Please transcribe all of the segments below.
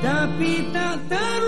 Tapi tak tahu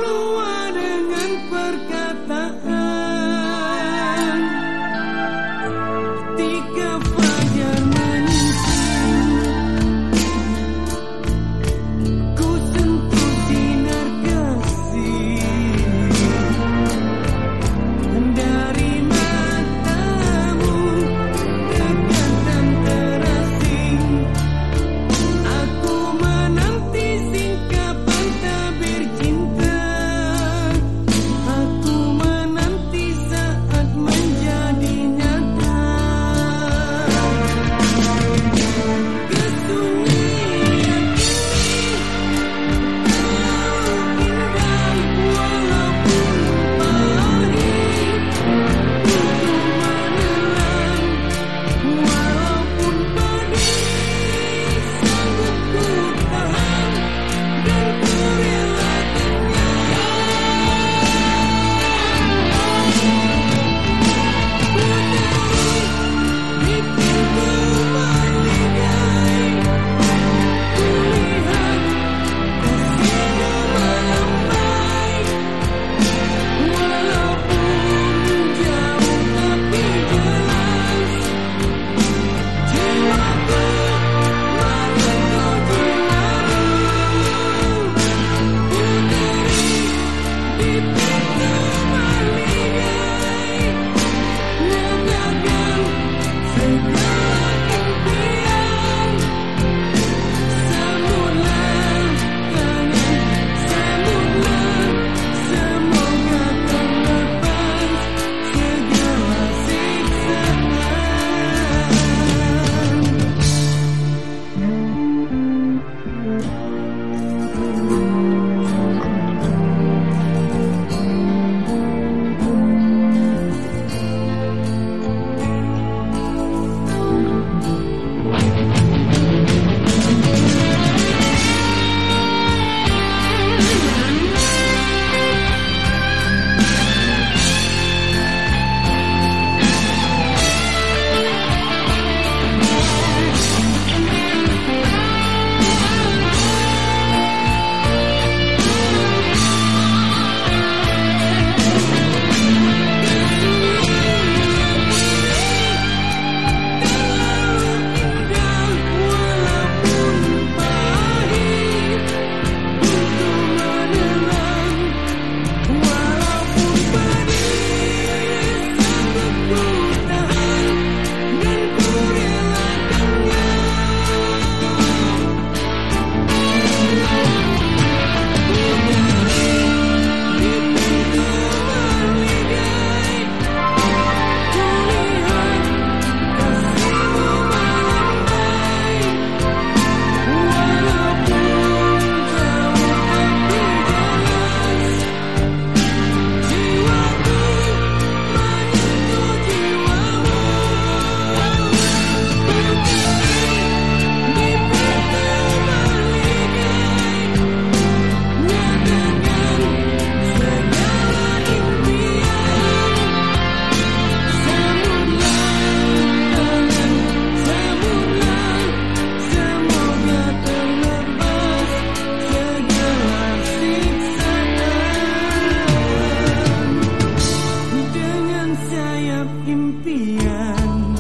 sayap impian.